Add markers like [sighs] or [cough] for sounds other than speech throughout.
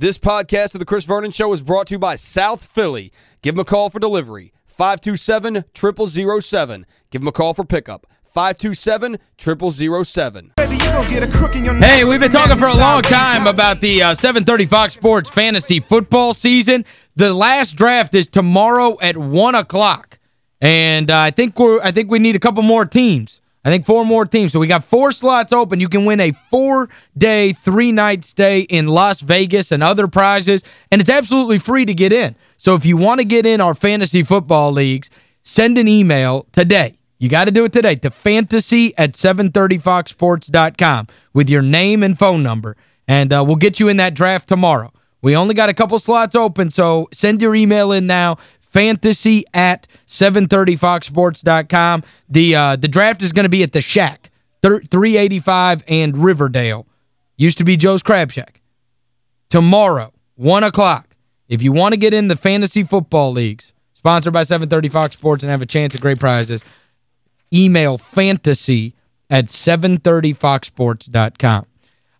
This podcast of The Chris Vernon Show is brought to you by South Philly. Give them a call for delivery. 527-0007. Give them a call for pickup. 527-0007. Hey, we've been talking for a long time about the uh, 730 Fox Sports fantasy football season. The last draft is tomorrow at 1 o'clock. And uh, I think we're I think we need a couple more teams. I think four more teams. So we got four slots open. You can win a four-day, three-night stay in Las Vegas and other prizes. And it's absolutely free to get in. So if you want to get in our fantasy football leagues, send an email today. You got to do it today to fantasy at 730foxsports.com with your name and phone number. And uh, we'll get you in that draft tomorrow. We only got a couple slots open, so send your email in now, fantasy at 730foxsports.com. The uh, the draft is going to be at the Shack, 385 and Riverdale. Used to be Joe's Crab Shack. Tomorrow, 1 o'clock, if you want to get in the fantasy football leagues, sponsored by 730 Fox Sports and have a chance at great prizes, email fantasy at 730foxsports.com.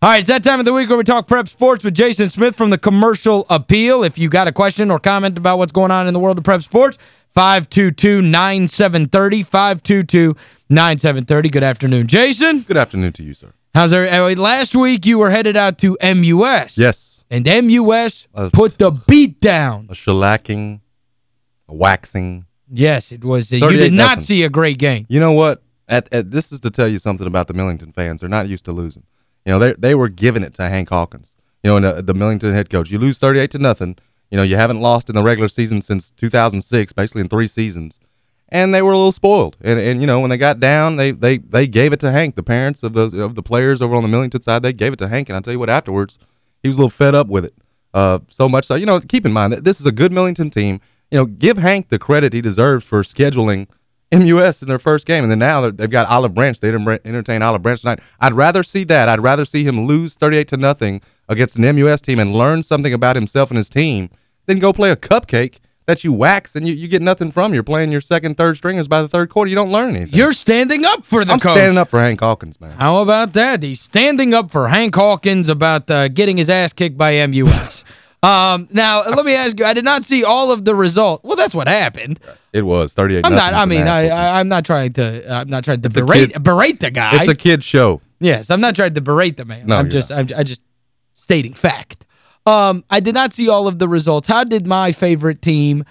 All right, it's that time of the week where we talk prep sports with Jason Smith from the Commercial Appeal. If you got a question or comment about what's going on in the world of prep sports, 522-9730, 522-9730. Good afternoon, Jason. Good afternoon to you, sir. How's there? Uh, last week you were headed out to MUS. Yes. And MUS uh, put the beat down. A shellacking, a waxing. Yes, it was. Uh, you did not nothing. see a great game. You know what? At, at, this is to tell you something about the Millington fans. They're not used to losing. You know, they they were giving it to Hank Hawkins. You know, and the, the Millington head coach. You lose 38 to nothing. You know, you haven't lost in the regular season since 2006, basically in three seasons. And they were a little spoiled. And and you know, when they got down, they they they gave it to Hank. The parents of the of the players over on the Millington side, they gave it to Hank. And I'll tell you what, afterwards, he was a little fed up with it. Uh, so much so, you know, keep in mind that this is a good Millington team. You know, give Hank the credit he deserves for scheduling – MUS in their first game. And then now they've got Olive Branch. They didn't entertain Olive Branch tonight. I'd rather see that. I'd rather see him lose 38 to nothing against an MUS team and learn something about himself and his team than go play a cupcake that you wax and you, you get nothing from. You're playing your second, third stringers by the third quarter. You don't learn anything. You're standing up for the I'm coach. standing up for Hank Hawkins, man. How about that? He's standing up for Hank Hawkins about uh, getting his ass kicked by MUS. [laughs] Um, now, let me ask you, I did not see all of the results. Well, that's what happened. It was 38 I'm not I mean, I, I am not trying to I'm not trying to berate berate the guy. It's a kid show. Yes, I'm not trying to berate the man. No, I'm just I'm, I'm just stating fact. Um, I did not see all of the results. How did my favorite team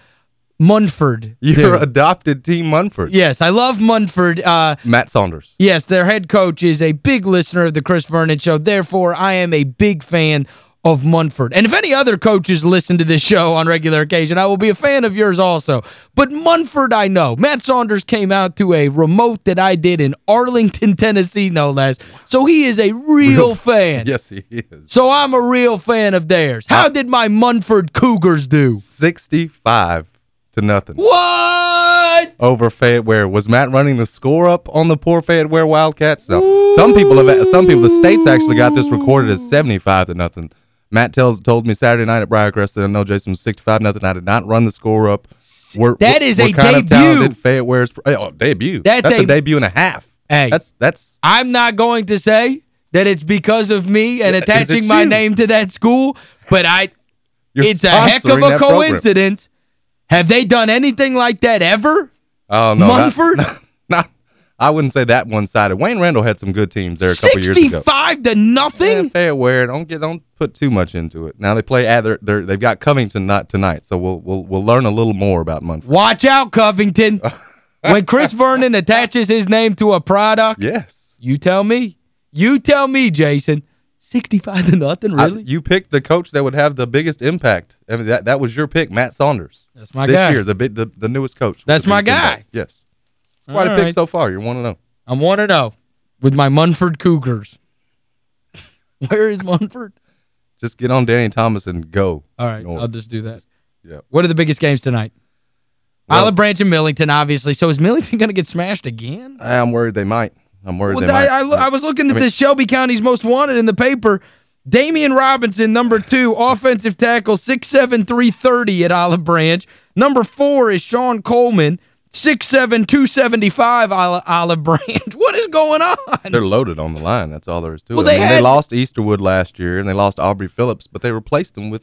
Munford [laughs] Your do? adopted team Munford. Yes, I love Munford. Uh, Matt Saunders. Yes, their head coach is a big listener of the Chris Vernon Show. Therefore, I am a big fan of Munford. And if any other coaches listen to this show on regular occasion, I will be a fan of yours also. But Munford, I know. Matt Saunders came out to a remote that I did in Arlington, [laughs] Tennessee, no less. So he is a real, real fan. Yes, he is. So I'm a real fan of theirs. How did my Munford Cougars do? 65 to nothing. What? Over Fayette Ware. Was Matt running the score up on the poor Fayette Ware Wildcats? No. Some people have some people the states actually got this recorded as 75 to nothing. Matt tells told me Saturday night at Briarcrest that I know Jason was 65 nothing. I did not run the score up. We're, that is we're a kind debut. Of talented. Oh, debut. That's, that's a, a, debut and a half. Hey, that's that's I'm not going to say that it's because of me and attaching my name to that school, but I You're it's a heck of a coincidence. Have they done anything like that ever? Oh, no. Munford? [laughs] Not, not, I wouldn't say that one-sided. Wayne Randall had some good teams there a couple years ago. 65 to nothing? Yeah, fair wear. Don't get don't put too much into it. Now they play they're, they're they've got Covington not tonight, so we'll we'll we'll learn a little more about Munford. Watch out, Covington. [laughs] when Chris Vernon attaches his name to a product, yes. You tell me. You tell me, Jason. 65 to nothing, really? I, you picked the coach that would have the biggest impact. I mean, that that was your pick, Matt Saunders. That's my this guy. This year, the, the the newest coach. That's my guy. Yes. Quite All a pick right. so far. You're 1-0. I'm 1-0 with my Munford Cougars. [laughs] Where is Munford? Just get on Danny Thomas and go. All right, north. I'll just do that. Yeah. What are the biggest games tonight? Well, Olive Branch and Millington, obviously. So is Millington going to get smashed again? I'm worried they might. I'm worried well, they I, might. I, I was looking at I mean, this Shelby County's Most Wanted in the paper. Damian Robinson, number two, offensive tackle, 6'7", 330 at Olive Branch. Number four is Sean Coleman, 6'7", Olive Branch. [laughs] What is going on? They're loaded on the line. That's all there is to well, it. They, I mean, had... they lost Easterwood last year, and they lost Aubrey Phillips, but they replaced them with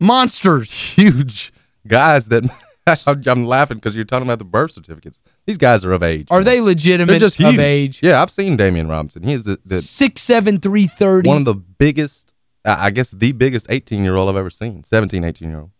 monsters. Huge guys that [laughs] I'm laughing because you're talking about the birth certificates. These guys are of age. Are man. they legitimate They're just huge. of age? Yeah, I've seen Damian Robinson. He's the, the 6'7", 330. One of the biggest, I guess the biggest 18-year-old I've ever seen. 17, 18-year-old.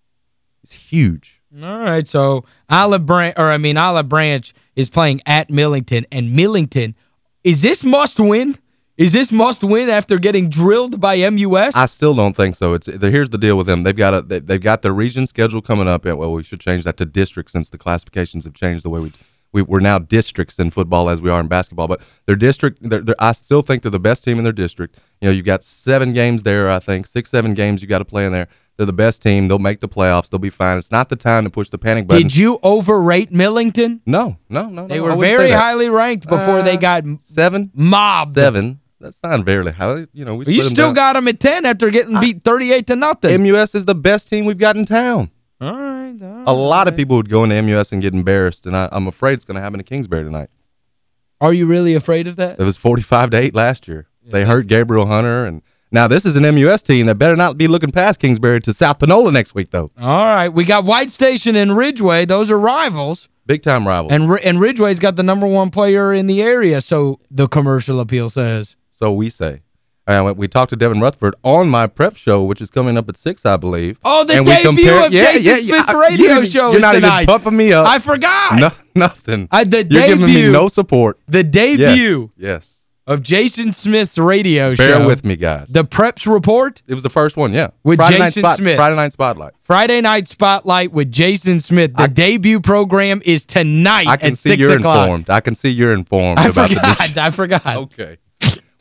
He's huge. All right, so Olive Branch, or I mean Olive Branch is playing at Millington, and Millington, is this must-win? Is this must-win after getting drilled by MUS? I still don't think so. It's Here's the deal with them. They've got a, they, they've got their region schedule coming up. And, Well, we should change that to district since the classifications have changed the way we we, we're now districts in football as we are in basketball. But their district, they're, they're, I still think they're the best team in their district. You know, you've got seven games there, I think, six, seven games you got to play in there. They're the best team. They'll make the playoffs. They'll be fine. It's not the time to push the panic button. Did you overrate Millington? No, no, no. They no, were very highly ranked before uh, they got seven mobbed. Seven. That's not very high. You know, we You still down. got them at 10 after getting beat 38 to nothing. MUS is the best team we've got in town. All right, all right. A lot of people would go into MUS and get embarrassed, and I, I'm afraid it's going to happen to Kingsbury tonight. Are you really afraid of that? It was 45 to 8 last year. Yeah, they hurt Gabriel Hunter, and now this is an MUS team that better not be looking past Kingsbury to South Panola next week, though. All right, we got White Station and Ridgeway. Those are rivals. Big-time rivals. And and Ridgeway's got the number one player in the area, so the commercial appeal says. So we say. And we talked to Devin Rutherford on my prep show, which is coming up at 6, I believe. Oh, the and debut compare, of yeah, Jason yeah, Smith's radio you, show You're not tonight. even pumping me up. I forgot. No, [laughs] nothing. I, the you're debut, giving me no support. The debut yes, yes. Of Jason Smith's radio Bear show. Bear with me, guys. The Preps Report? It was the first one, yeah. With Friday Jason Smith. Friday Night Spotlight. Friday Night Spotlight with Jason Smith. The I, debut program is tonight I can at see you're o'clock. informed. I can see you're informed I about forgot, I forgot. Okay.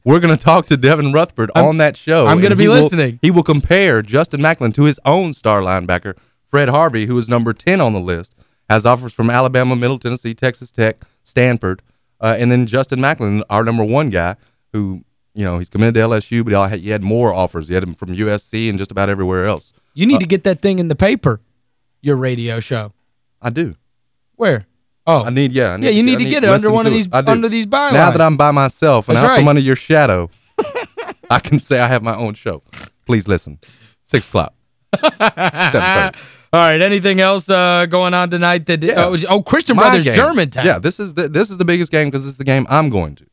We're going to talk to Devin Rutherford I'm, on that show. I'm going to be he listening. Will, he will compare Justin Macklin to his own star linebacker, Fred Harvey, who is number 10 on the list, has offers from Alabama, Middle Tennessee, Texas Tech, Stanford, uh, and then Justin Macklin, our number one guy, who, you know, he's committed to LSU, but he had more offers. He had him from USC and just about everywhere else. You need uh, to get that thing in the paper, your radio show. I do. Where? Oh. I need, yeah. I need yeah, you to, need to need get it under one of these under these bylines. Now that I'm by myself and That's out right. from under your shadow, [laughs] I can say I have my own show. Please listen. 6 o'clock. [laughs] All right, anything else uh, going on tonight? That yeah. oh, oh, Christian my Brothers game. Germantown. Yeah, this is the, this is the biggest game because this is the game I'm going to.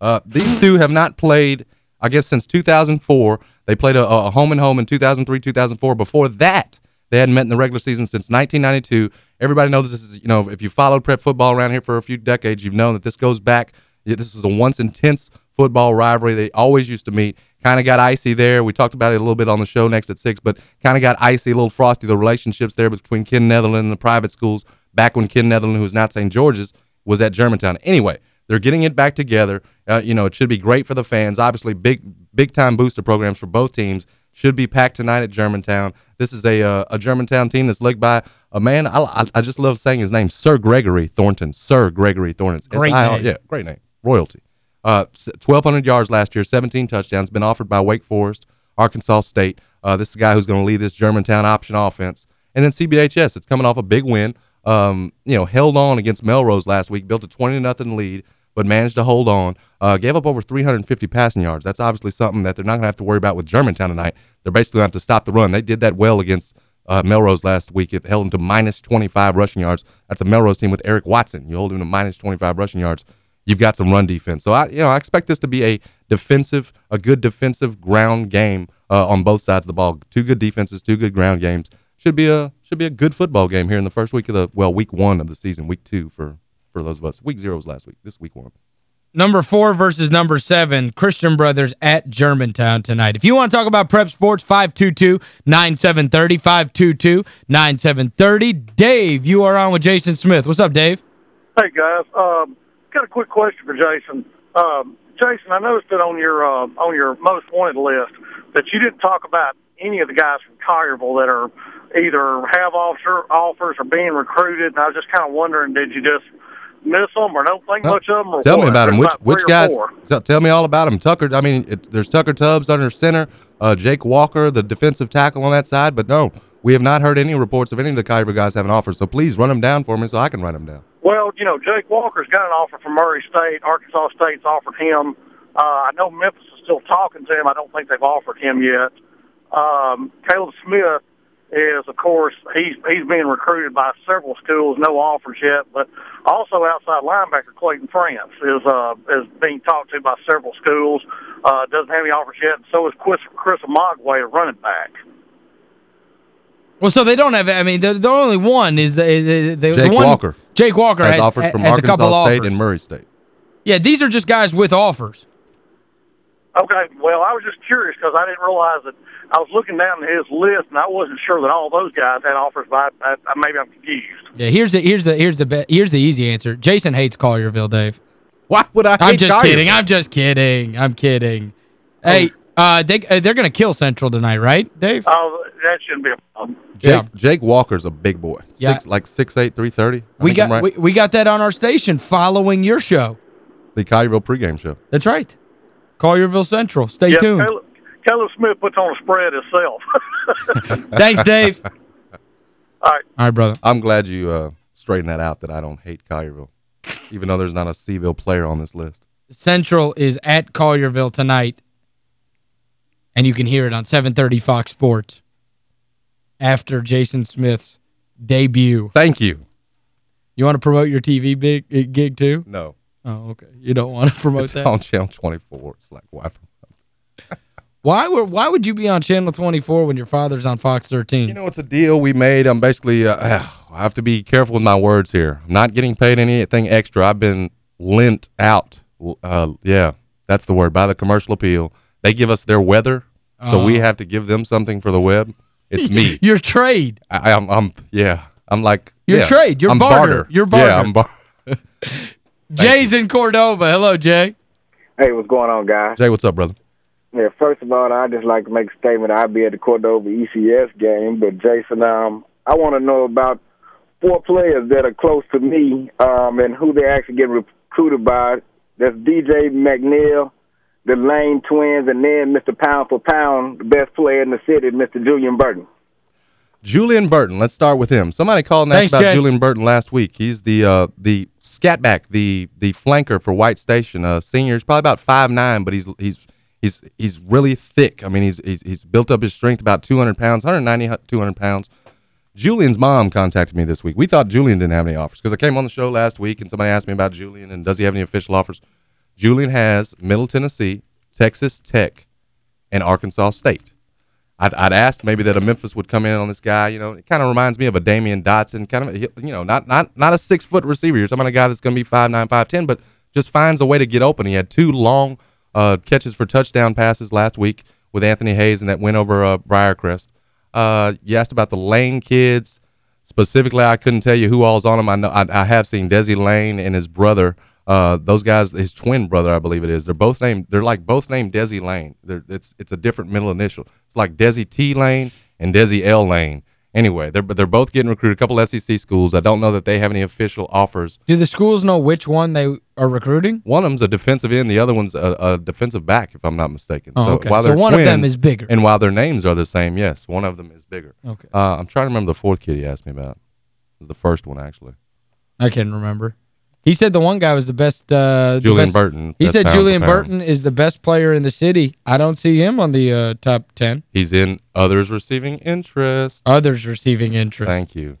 Uh, these two have not played, I guess, since 2004. They played a, a home-and-home -home in 2003, 2004. Before that, they hadn't met in the regular season since 1992. Everybody knows this is, you know, if you followed prep football around here for a few decades, you've known that this goes back. This was a once intense football rivalry. They always used to meet. Kind of got icy there. We talked about it a little bit on the show next at 6, but kind of got icy, a little frosty, the relationships there between Ken Netherland and the private schools back when Ken Netherland, who's not St. George's, was at Germantown. Anyway, they're getting it back together. Uh, you know, it should be great for the fans. Obviously, big big-time booster programs for both teams. Should be packed tonight at Germantown. This is a uh, a Germantown team that's led by a man, I, I, I just love saying his name, Sir Gregory Thornton. Sir Gregory Thornton. Great name. Yeah, great name. Royalty. Uh, 1,200 yards last year, 17 touchdowns, been offered by Wake Forest, Arkansas State. Uh, this is the guy who's going to lead this Germantown option offense. And then CBHS, it's coming off a big win. Um, you know, held on against Melrose last week, built a 20 nothing lead, but managed to hold on. Uh, gave up over 350 passing yards. That's obviously something that they're not going to have to worry about with Germantown tonight. They're basically going to have to stop the run. They did that well against uh, Melrose last week. It held them to minus 25 rushing yards. That's a Melrose team with Eric Watson. You hold him to minus 25 rushing yards you've got some run defense. So, I you know, I expect this to be a defensive, a good defensive ground game uh, on both sides of the ball. Two good defenses, two good ground games. Should be a should be a good football game here in the first week of the, well, week one of the season, week two for, for those of us. Week zero was last week. This week one. Number four versus number seven, Christian Brothers at Germantown tonight. If you want to talk about prep sports, 522-9730, 522-9730. Dave, you are on with Jason Smith. What's up, Dave? Hey, guys. Um, got a quick question for Jason. Um, Jason, I noticed that on your uh, on your most wanted list that you didn't talk about any of the guys from Collierville that are either have officer offers or being recruited. And I was just kind of wondering, did you just miss them or don't think much of them? Or tell what? me about them. Which about which guys? Tell me all about them. Tucker. I mean, it, there's Tucker Tubbs under center. Uh, Jake Walker, the defensive tackle on that side. But no, we have not heard any reports of any of the Collierville guys having offers. So please run them down for me so I can write them down. Well, you know, Jake Walker's got an offer from Murray State. Arkansas State's offered him. Uh, I know Memphis is still talking to him. I don't think they've offered him yet. Um, Caleb Smith is, of course, he's he's being recruited by several schools. No offers yet, but also outside linebacker Clayton France is uh, is being talked to by several schools. Uh, doesn't have any offers yet. So is Chris Chris Omagwe, a running back. Well, so they don't have, I mean, the, the only one is the, is the, Jake one, Walker. Jake Walker has, has, offers from has Arkansas a couple State offers. and Murray State. Yeah, these are just guys with offers. Okay, well, I was just curious because I didn't realize that I was looking down his list and I wasn't sure that all those guys had offers. But I, I, maybe I'm confused. Yeah, here's the here's the here's the here's the easy answer. Jason hates Collierville, Dave. Why would I I'm just Collierville? kidding. I'm just kidding. I'm kidding. Oh, hey, uh they uh, they're going to kill Central tonight, right, Dave? Oh, that shouldn't be a problem. Jake, Yeah. Jake Walker's a big boy. Yeah. Six, like 6'8", 330. I we got right. we, we got that on our station following your show. the Collierville pregame show. That's right. Collierville Central. Stay yeah, tuned. Caleb, Caleb Smith puts on a spread himself. [laughs] [laughs] Thanks, Dave. [laughs] All right. All right, brother. I'm glad you uh, straightened that out, that I don't hate Collierville, even though there's not a Collierville player on this list. Central is at Collierville tonight. And you can hear it on 730 Fox Sports after Jason Smith's debut. Thank you. You want to promote your TV big uh, gig too? No. Oh, okay. You don't want to promote It's that? on Channel 24. It's like, why? [laughs] Why were why would you be on Channel 24 when your father's on Fox 13? You know, it's a deal we made. I'm basically, uh, [sighs] I have to be careful with my words here. I'm not getting paid anything extra. I've been lent out. Uh, yeah, that's the word, by the commercial appeal. They give us their weather, so we Oh. have to give them something for the web. It's me. [laughs] Your trade. I, I'm, I'm, yeah, I'm like, Your yeah, trade. Your I'm barter. Your barter. Yeah, I'm bar [laughs] Jay's in Cordova. Hello, Jay. Hey, what's going on, guys? Jay, what's up, brother? Yeah, first of all, I'd just like to make a statement. I'll be at the Cordova ECS game, but Jason, um, I want to know about four players that are close to me um, and who they actually get recruited by. That's DJ McNeil, the Lane twins, and then Mr. Pound for Pound, the best player in the city, Mr. Julian Burton. Julian Burton, let's start with him. Somebody called and asked Thanks, about Jay. Julian Burton last week. He's the uh, the scatback, the the flanker for White Station. Uh, senior, he's probably about five nine, but he's he's he's he's really thick. I mean, he's he's he's built up his strength about 200 pounds, 190, 200 pounds. Julian's mom contacted me this week. We thought Julian didn't have any offers because I came on the show last week and somebody asked me about Julian and does he have any official offers. Julian has Middle Tennessee, Texas Tech, and Arkansas State. I'd, I'd asked maybe that a Memphis would come in on this guy. You know, it kind of reminds me of a Damian Dotson, kind of, you know, not not not a six-foot receiver. You're talking about a guy that's going to be 5'9", 5'10", but just finds a way to get open. He had two long uh, catches for touchdown passes last week with Anthony Hayes and that win over uh, Briarcrest. Uh, you asked about the Lane kids. Specifically, I couldn't tell you who all's on them. I know I, I have seen Desi Lane and his brother. Uh, those guys, his twin brother, I believe it is. They're both named. They're like both named Desi Lane. They're, it's it's a different middle initial. It's like Desi T Lane and Desi L Lane. Anyway, they're they're both getting recruited. A couple SEC schools. I don't know that they have any official offers. Do the schools know which one they are recruiting? One of them's a defensive end. The other one's a, a defensive back, if I'm not mistaken. Oh, so okay. while So one of them is bigger. And while their names are the same, yes, one of them is bigger. Okay. Uh, I'm trying to remember the fourth kid he asked me about. It was the first one, actually. I can't remember. He said the one guy was the best uh the Julian best- Burton. He said Julian. Burton is the best player in the city. I don't see him on the uh, top 10. He's in others receiving interest. Others receiving interest. Thank you.